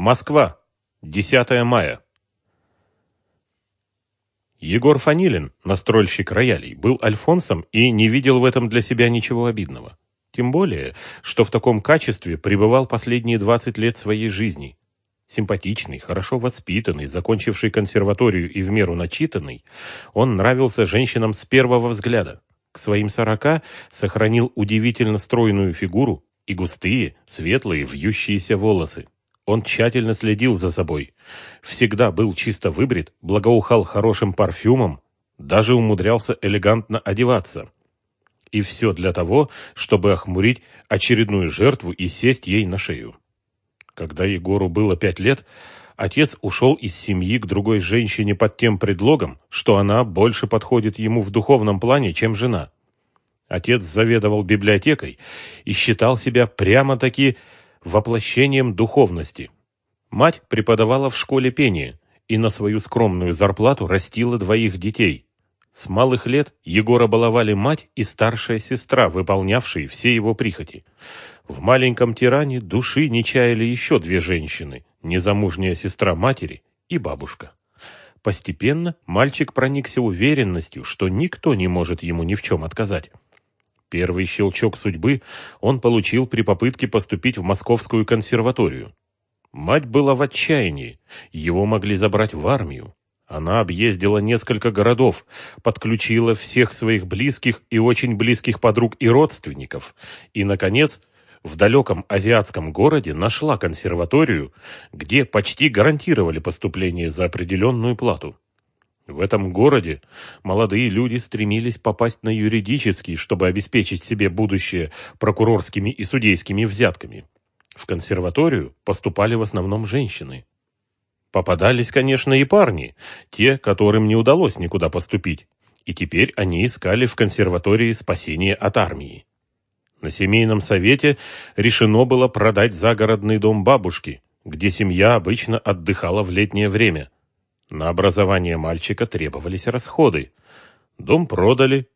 Москва. 10 мая. Егор Фанилин, настройщик роялей, был альфонсом и не видел в этом для себя ничего обидного. Тем более, что в таком качестве пребывал последние 20 лет своей жизни. Симпатичный, хорошо воспитанный, закончивший консерваторию и в меру начитанный, он нравился женщинам с первого взгляда. К своим сорока сохранил удивительно стройную фигуру и густые, светлые, вьющиеся волосы. Он тщательно следил за собой. Всегда был чисто выбрит, благоухал хорошим парфюмом, даже умудрялся элегантно одеваться. И все для того, чтобы охмурить очередную жертву и сесть ей на шею. Когда Егору было пять лет, отец ушел из семьи к другой женщине под тем предлогом, что она больше подходит ему в духовном плане, чем жена. Отец заведовал библиотекой и считал себя прямо-таки воплощением духовности. Мать преподавала в школе пение и на свою скромную зарплату растила двоих детей. С малых лет Егора баловали мать и старшая сестра, выполнявшие все его прихоти. В маленьком тиране души не чаяли еще две женщины, незамужняя сестра матери и бабушка. Постепенно мальчик проникся уверенностью, что никто не может ему ни в чем отказать. Первый щелчок судьбы он получил при попытке поступить в Московскую консерваторию. Мать была в отчаянии, его могли забрать в армию. Она объездила несколько городов, подключила всех своих близких и очень близких подруг и родственников, и, наконец, в далеком азиатском городе нашла консерваторию, где почти гарантировали поступление за определенную плату. В этом городе молодые люди стремились попасть на юридический, чтобы обеспечить себе будущее прокурорскими и судейскими взятками. В консерваторию поступали в основном женщины. Попадались, конечно, и парни, те, которым не удалось никуда поступить, и теперь они искали в консерватории спасение от армии. На семейном совете решено было продать загородный дом бабушки, где семья обычно отдыхала в летнее время. На образование мальчика требовались расходы. Дом продали.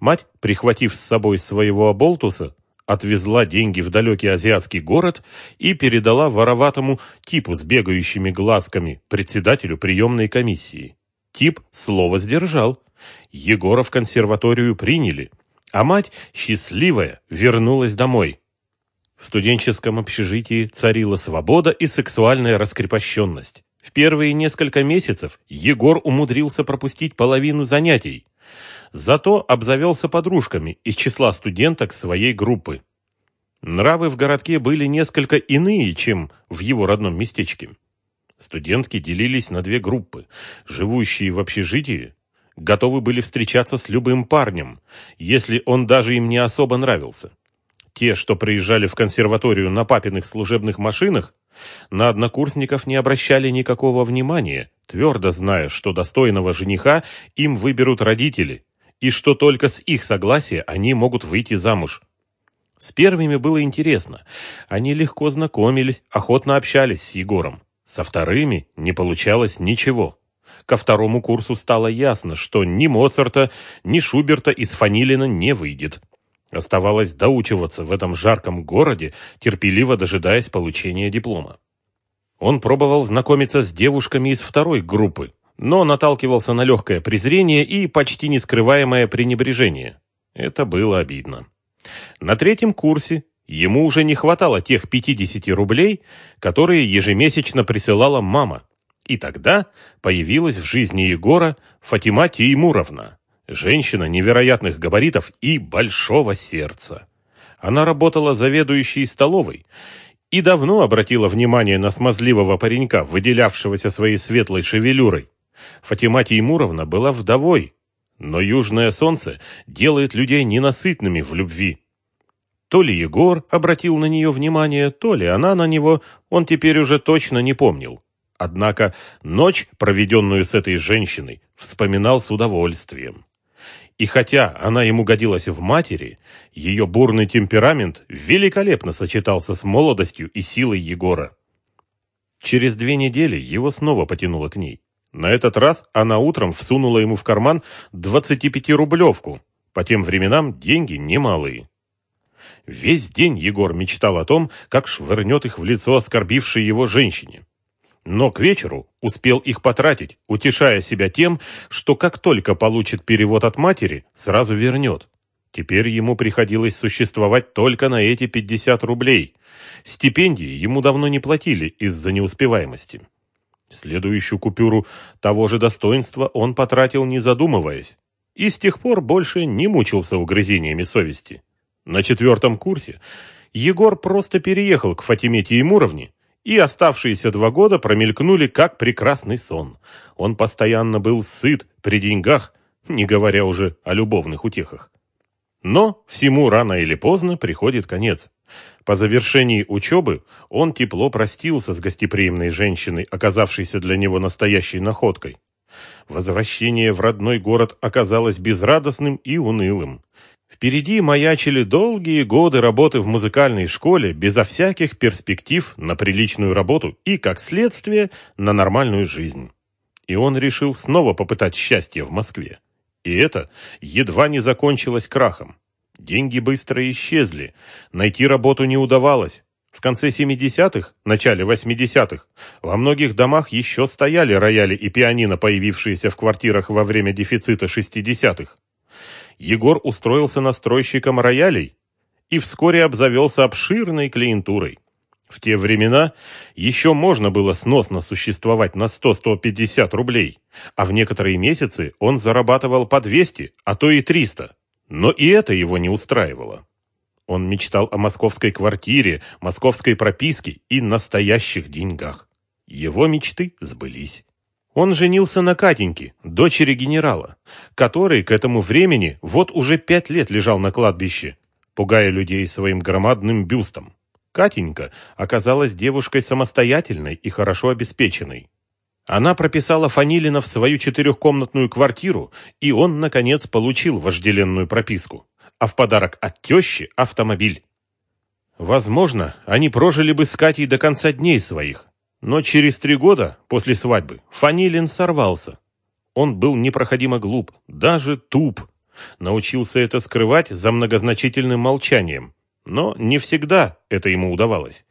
Мать, прихватив с собой своего оболтуса, отвезла деньги в далекий азиатский город и передала вороватому типу с бегающими глазками, председателю приемной комиссии. Тип слово сдержал. Егора в консерваторию приняли – а мать, счастливая, вернулась домой. В студенческом общежитии царила свобода и сексуальная раскрепощенность. В первые несколько месяцев Егор умудрился пропустить половину занятий. Зато обзавелся подружками из числа студенток своей группы. Нравы в городке были несколько иные, чем в его родном местечке. Студентки делились на две группы. Живущие в общежитии готовы были встречаться с любым парнем, если он даже им не особо нравился. Те, что приезжали в консерваторию на папиных служебных машинах, на однокурсников не обращали никакого внимания, твердо зная, что достойного жениха им выберут родители, и что только с их согласия они могут выйти замуж. С первыми было интересно. Они легко знакомились, охотно общались с Егором. Со вторыми не получалось ничего. Ко второму курсу стало ясно, что ни Моцарта, ни Шуберта из Фанилина не выйдет. Оставалось доучиваться в этом жарком городе, терпеливо дожидаясь получения диплома. Он пробовал знакомиться с девушками из второй группы, но наталкивался на легкое презрение и почти нескрываемое пренебрежение. Это было обидно. На третьем курсе ему уже не хватало тех 50 рублей, которые ежемесячно присылала мама. И тогда появилась в жизни Егора Фатима Теймуровна, женщина невероятных габаритов и большого сердца. Она работала заведующей столовой и давно обратила внимание на смазливого паренька, выделявшегося своей светлой шевелюрой. Фатима Теймуровна была вдовой, но южное солнце делает людей ненасытными в любви. То ли Егор обратил на нее внимание, то ли она на него, он теперь уже точно не помнил. Однако ночь, проведенную с этой женщиной, вспоминал с удовольствием. И хотя она ему годилась в матери, ее бурный темперамент великолепно сочетался с молодостью и силой Егора. Через две недели его снова потянуло к ней. На этот раз она утром всунула ему в карман 25-рублевку. По тем временам деньги немалые. Весь день Егор мечтал о том, как швырнет их в лицо оскорбившей его женщине. Но к вечеру успел их потратить, утешая себя тем, что как только получит перевод от матери, сразу вернет. Теперь ему приходилось существовать только на эти 50 рублей. Стипендии ему давно не платили из-за неуспеваемости. Следующую купюру того же достоинства он потратил не задумываясь, и с тех пор больше не мучился угрызениями совести. На четвертом курсе Егор просто переехал к Фатиме Теймуровне и оставшиеся два года промелькнули как прекрасный сон. Он постоянно был сыт при деньгах, не говоря уже о любовных утехах. Но всему рано или поздно приходит конец. По завершении учебы он тепло простился с гостеприимной женщиной, оказавшейся для него настоящей находкой. Возвращение в родной город оказалось безрадостным и унылым. Впереди маячили долгие годы работы в музыкальной школе безо всяких перспектив на приличную работу и, как следствие, на нормальную жизнь. И он решил снова попытать счастье в Москве. И это едва не закончилось крахом. Деньги быстро исчезли, найти работу не удавалось. В конце 70-х, начале 80-х во многих домах еще стояли рояли и пианино, появившиеся в квартирах во время дефицита 60-х. Егор устроился настройщиком роялей и вскоре обзавелся обширной клиентурой. В те времена еще можно было сносно существовать на 100-150 рублей, а в некоторые месяцы он зарабатывал по 200, а то и 300. Но и это его не устраивало. Он мечтал о московской квартире, московской прописке и настоящих деньгах. Его мечты сбылись. Он женился на Катеньке, дочери генерала, который к этому времени вот уже пять лет лежал на кладбище, пугая людей своим громадным бюстом. Катенька оказалась девушкой самостоятельной и хорошо обеспеченной. Она прописала Фанилина в свою четырехкомнатную квартиру, и он, наконец, получил вожделенную прописку. А в подарок от тещи – автомобиль. Возможно, они прожили бы с Катей до конца дней своих, но через три года после свадьбы Фанилин сорвался. Он был непроходимо глуп, даже туп. Научился это скрывать за многозначительным молчанием. Но не всегда это ему удавалось.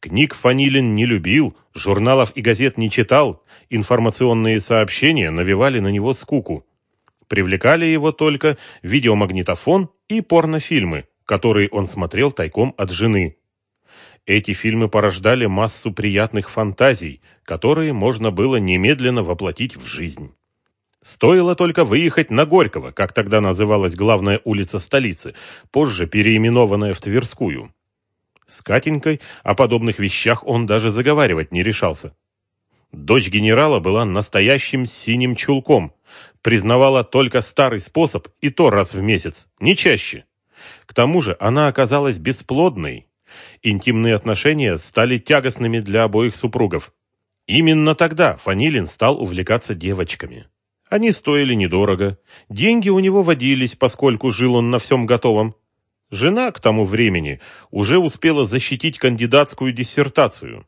Книг Фанилин не любил, журналов и газет не читал, информационные сообщения навевали на него скуку. Привлекали его только видеомагнитофон и порнофильмы, которые он смотрел тайком от жены. Эти фильмы порождали массу приятных фантазий, которые можно было немедленно воплотить в жизнь. Стоило только выехать на Горького, как тогда называлась главная улица столицы, позже переименованная в Тверскую. С Катенькой о подобных вещах он даже заговаривать не решался. Дочь генерала была настоящим синим чулком, признавала только старый способ и то раз в месяц, не чаще. К тому же она оказалась бесплодной, Интимные отношения стали тягостными для обоих супругов. Именно тогда Фанилин стал увлекаться девочками. Они стоили недорого, деньги у него водились, поскольку жил он на всем готовом. Жена к тому времени уже успела защитить кандидатскую диссертацию.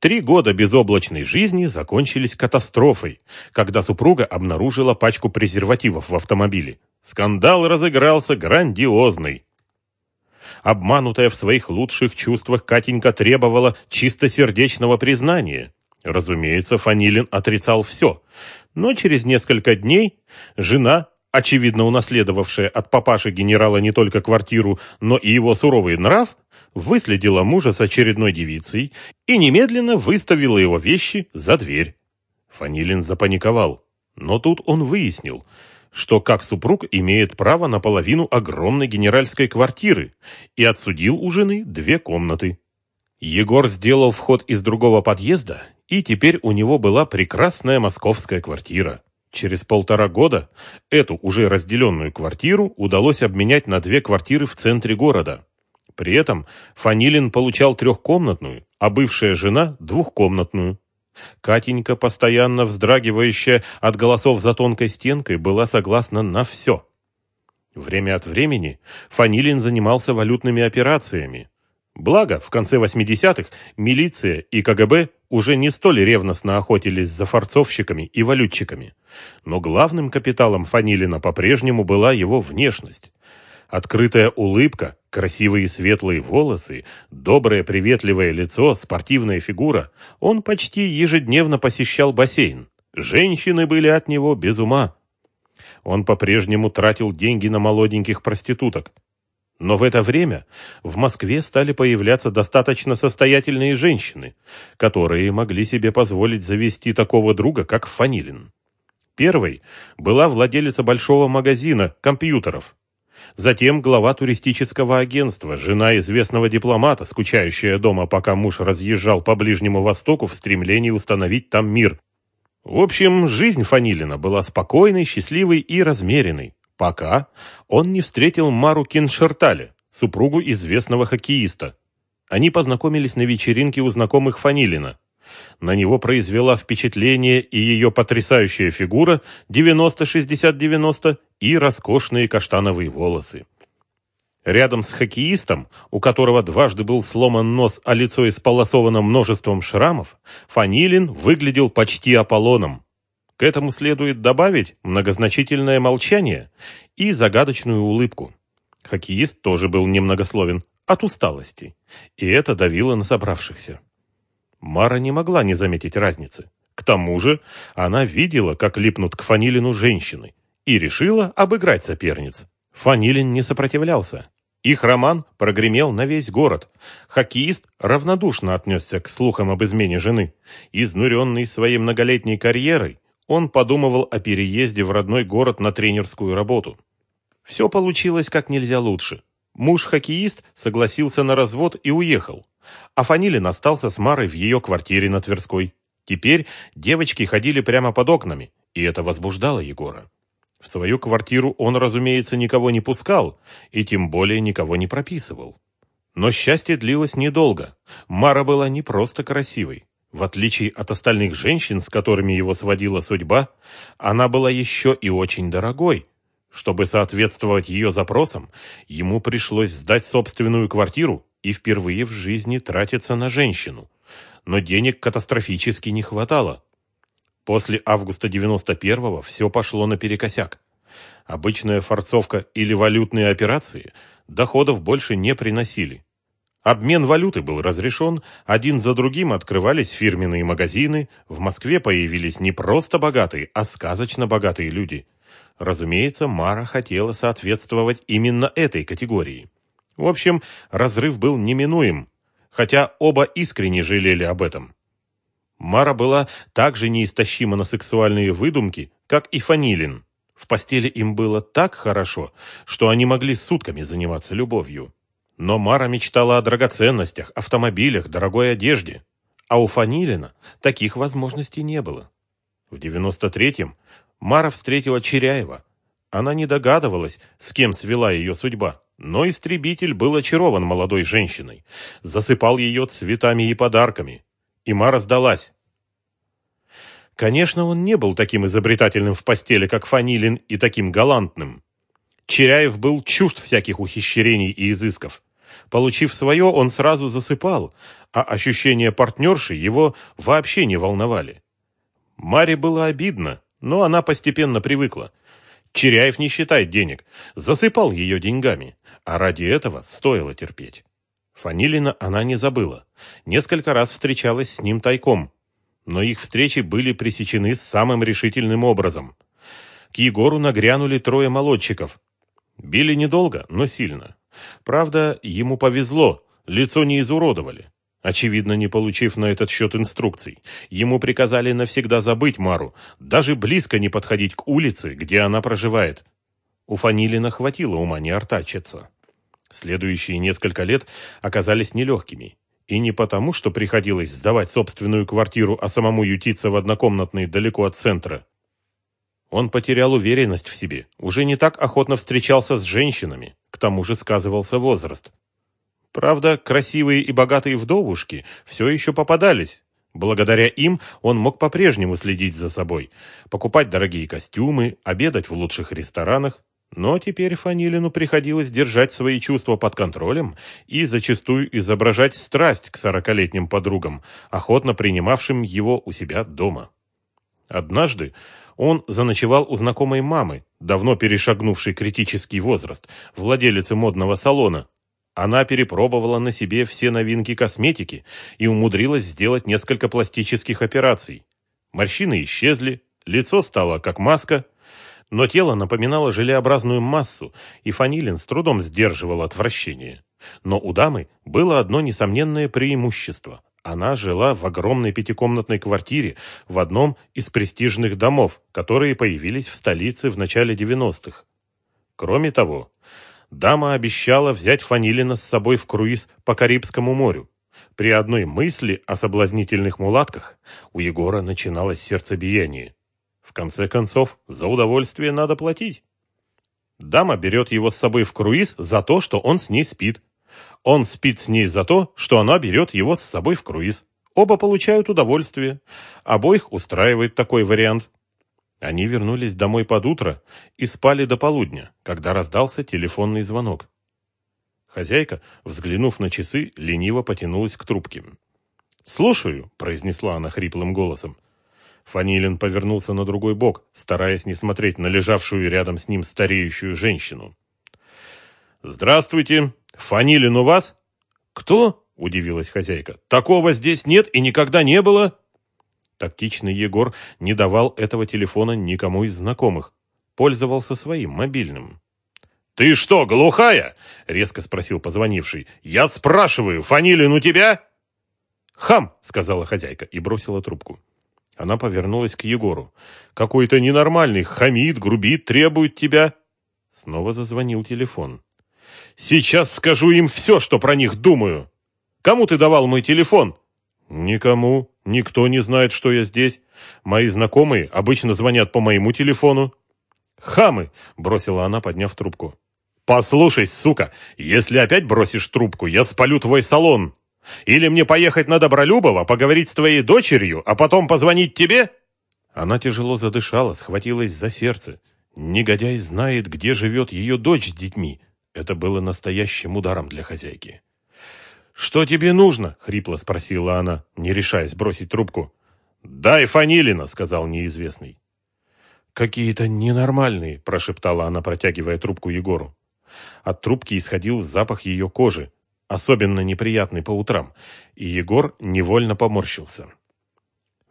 Три года безоблачной жизни закончились катастрофой, когда супруга обнаружила пачку презервативов в автомобиле. Скандал разыгрался грандиозный. Обманутая в своих лучших чувствах, Катенька требовала чистосердечного признания. Разумеется, Фанилин отрицал все. Но через несколько дней жена, очевидно унаследовавшая от папаши генерала не только квартиру, но и его суровый нрав, выследила мужа с очередной девицей и немедленно выставила его вещи за дверь. Фанилин запаниковал. Но тут он выяснил – что как супруг имеет право на половину огромной генеральской квартиры и отсудил у жены две комнаты. Егор сделал вход из другого подъезда, и теперь у него была прекрасная московская квартира. Через полтора года эту уже разделенную квартиру удалось обменять на две квартиры в центре города. При этом Фанилин получал трехкомнатную, а бывшая жена – двухкомнатную. Катенька, постоянно вздрагивающая от голосов за тонкой стенкой, была согласна на все. Время от времени Фанилин занимался валютными операциями. Благо, в конце 80-х милиция и КГБ уже не столь ревностно охотились за форцовщиками и валютчиками. Но главным капиталом Фанилина по-прежнему была его внешность. Открытая улыбка, красивые светлые волосы, доброе приветливое лицо, спортивная фигура. Он почти ежедневно посещал бассейн. Женщины были от него без ума. Он по-прежнему тратил деньги на молоденьких проституток. Но в это время в Москве стали появляться достаточно состоятельные женщины, которые могли себе позволить завести такого друга, как Фанилин. Первой была владелица большого магазина компьютеров. Затем глава туристического агентства, жена известного дипломата, скучающая дома, пока муж разъезжал по Ближнему Востоку в стремлении установить там мир. В общем, жизнь Фанилина была спокойной, счастливой и размеренной пока он не встретил Мару Киншертале, супругу известного хоккеиста. Они познакомились на вечеринке у знакомых Фанилина. На него произвела впечатление и ее потрясающая фигура 90-60-90 и роскошные каштановые волосы. Рядом с хоккеистом, у которого дважды был сломан нос, а лицо исполосовано множеством шрамов, Фанилин выглядел почти Аполлоном. К этому следует добавить многозначительное молчание и загадочную улыбку. Хоккеист тоже был немногословен от усталости, и это давило на собравшихся. Мара не могла не заметить разницы. К тому же она видела, как липнут к Фанилину женщины, и решила обыграть соперниц. Фанилин не сопротивлялся. Их роман прогремел на весь город. Хоккеист равнодушно отнесся к слухам об измене жены. Изнуренный своей многолетней карьерой, он подумывал о переезде в родной город на тренерскую работу. Все получилось как нельзя лучше. Муж-хоккеист согласился на развод и уехал. А Фанилин остался с Марой в ее квартире на Тверской. Теперь девочки ходили прямо под окнами, и это возбуждало Егора. В свою квартиру он, разумеется, никого не пускал, и тем более никого не прописывал. Но счастье длилось недолго. Мара была не просто красивой. В отличие от остальных женщин, с которыми его сводила судьба, она была еще и очень дорогой. Чтобы соответствовать ее запросам, ему пришлось сдать собственную квартиру и впервые в жизни тратиться на женщину. Но денег катастрофически не хватало. После августа 91-го все пошло наперекосяк. Обычная форцовка или валютные операции доходов больше не приносили. Обмен валюты был разрешен, один за другим открывались фирменные магазины, в Москве появились не просто богатые, а сказочно богатые люди. Разумеется, Мара хотела соответствовать именно этой категории. В общем, разрыв был неминуем, хотя оба искренне жалели об этом. Мара была также неистощима на сексуальные выдумки, как и Фанилин. В постели им было так хорошо, что они могли сутками заниматься любовью. Но Мара мечтала о драгоценностях, автомобилях, дорогой одежде. А у Фанилина таких возможностей не было. В 93-м Мара встретила Черяева. Она не догадывалась, с кем свела ее судьба. Но истребитель был очарован молодой женщиной, засыпал ее цветами и подарками. И Мара сдалась. Конечно, он не был таким изобретательным в постели, как Фанилин, и таким галантным. Черяев был чужд всяких ухищрений и изысков. Получив свое, он сразу засыпал, а ощущения партнерши его вообще не волновали. Маре было обидно, но она постепенно привыкла. Черяев не считает денег, засыпал ее деньгами, а ради этого стоило терпеть. Фанилина она не забыла. Несколько раз встречалась с ним тайком, но их встречи были пресечены самым решительным образом. К Егору нагрянули трое молодчиков, Били недолго, но сильно. Правда, ему повезло, лицо не изуродовали. Очевидно, не получив на этот счет инструкций. Ему приказали навсегда забыть Мару, даже близко не подходить к улице, где она проживает. У Фанилина хватило ума не артачиться. Следующие несколько лет оказались нелегкими. И не потому, что приходилось сдавать собственную квартиру, а самому ютиться в однокомнатной далеко от центра. Он потерял уверенность в себе, уже не так охотно встречался с женщинами, к тому же сказывался возраст. Правда, красивые и богатые вдовушки все еще попадались. Благодаря им он мог по-прежнему следить за собой, покупать дорогие костюмы, обедать в лучших ресторанах. Но теперь Фанилину приходилось держать свои чувства под контролем и зачастую изображать страсть к сорокалетним подругам, охотно принимавшим его у себя дома. Однажды Он заночевал у знакомой мамы, давно перешагнувшей критический возраст, владелицы модного салона. Она перепробовала на себе все новинки косметики и умудрилась сделать несколько пластических операций. Морщины исчезли, лицо стало как маска, но тело напоминало желеобразную массу, и Фанилин с трудом сдерживал отвращение. Но у дамы было одно несомненное преимущество. Она жила в огромной пятикомнатной квартире в одном из престижных домов, которые появились в столице в начале 90-х. Кроме того, дама обещала взять Фанилина с собой в круиз по Карибскому морю. При одной мысли о соблазнительных мулатках у Егора начиналось сердцебиение. В конце концов, за удовольствие надо платить. Дама берет его с собой в круиз за то, что он с ней спит. Он спит с ней за то, что она берет его с собой в круиз. Оба получают удовольствие. Обоих устраивает такой вариант. Они вернулись домой под утро и спали до полудня, когда раздался телефонный звонок. Хозяйка, взглянув на часы, лениво потянулась к трубке. «Слушаю», — произнесла она хриплым голосом. Фанилин повернулся на другой бок, стараясь не смотреть на лежавшую рядом с ним стареющую женщину. «Здравствуйте!» «Фанилин у вас?» «Кто?» – удивилась хозяйка. «Такого здесь нет и никогда не было». Тактичный Егор не давал этого телефона никому из знакомых. Пользовался своим мобильным. «Ты что, глухая?» – резко спросил позвонивший. «Я спрашиваю, Фанилин у тебя?» «Хам!» – сказала хозяйка и бросила трубку. Она повернулась к Егору. «Какой-то ненормальный, хамит, грубит, требует тебя». Снова зазвонил телефон. Сейчас скажу им все, что про них думаю. Кому ты давал мой телефон? Никому. Никто не знает, что я здесь. Мои знакомые обычно звонят по моему телефону. Хамы, бросила она, подняв трубку. Послушай, сука, если опять бросишь трубку, я спалю твой салон. Или мне поехать на Добролюбова, поговорить с твоей дочерью, а потом позвонить тебе? Она тяжело задышала, схватилась за сердце. Негодяй знает, где живет ее дочь с детьми. Это было настоящим ударом для хозяйки. «Что тебе нужно?» — хрипло спросила она, не решаясь бросить трубку. «Дай Фанилина», — сказал неизвестный. «Какие-то ненормальные», — прошептала она, протягивая трубку Егору. От трубки исходил запах ее кожи, особенно неприятный по утрам, и Егор невольно поморщился.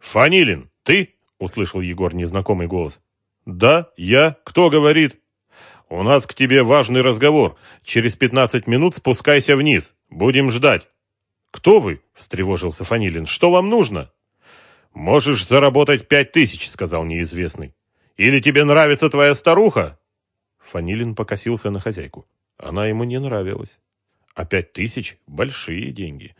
«Фанилин, ты?» — услышал Егор незнакомый голос. «Да, я. Кто говорит?» «У нас к тебе важный разговор. Через пятнадцать минут спускайся вниз. Будем ждать». «Кто вы?» – встревожился Фанилин. «Что вам нужно?» «Можешь заработать пять тысяч», – сказал неизвестный. «Или тебе нравится твоя старуха?» Фанилин покосился на хозяйку. Она ему не нравилась. А пять тысяч – большие деньги.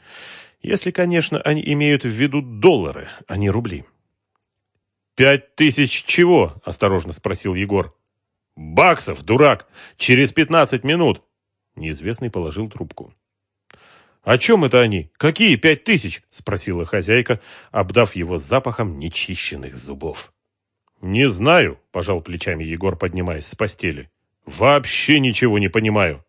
Если, конечно, они имеют в виду доллары, а не рубли. «Пять тысяч чего?» – осторожно спросил Егор. «Баксов, дурак! Через пятнадцать минут!» Неизвестный положил трубку. «О чем это они? Какие пять тысяч?» – спросила хозяйка, обдав его запахом нечищенных зубов. «Не знаю», – пожал плечами Егор, поднимаясь с постели. «Вообще ничего не понимаю».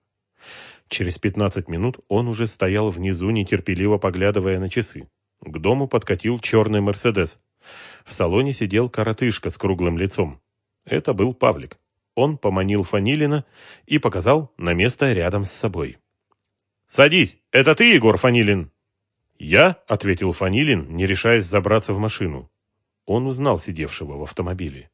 Через пятнадцать минут он уже стоял внизу, нетерпеливо поглядывая на часы. К дому подкатил черный «Мерседес». В салоне сидел коротышка с круглым лицом. Это был Павлик. Он поманил Фанилина и показал на место рядом с собой. «Садись! Это ты, Егор Фанилин?» «Я», — ответил Фанилин, не решаясь забраться в машину. Он узнал сидевшего в автомобиле.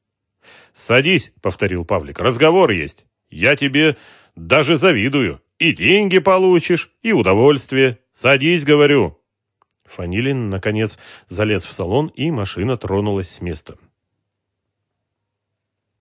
«Садись», — повторил Павлик, — «разговор есть. Я тебе даже завидую. И деньги получишь, и удовольствие. Садись, говорю». Фанилин, наконец, залез в салон, и машина тронулась с места.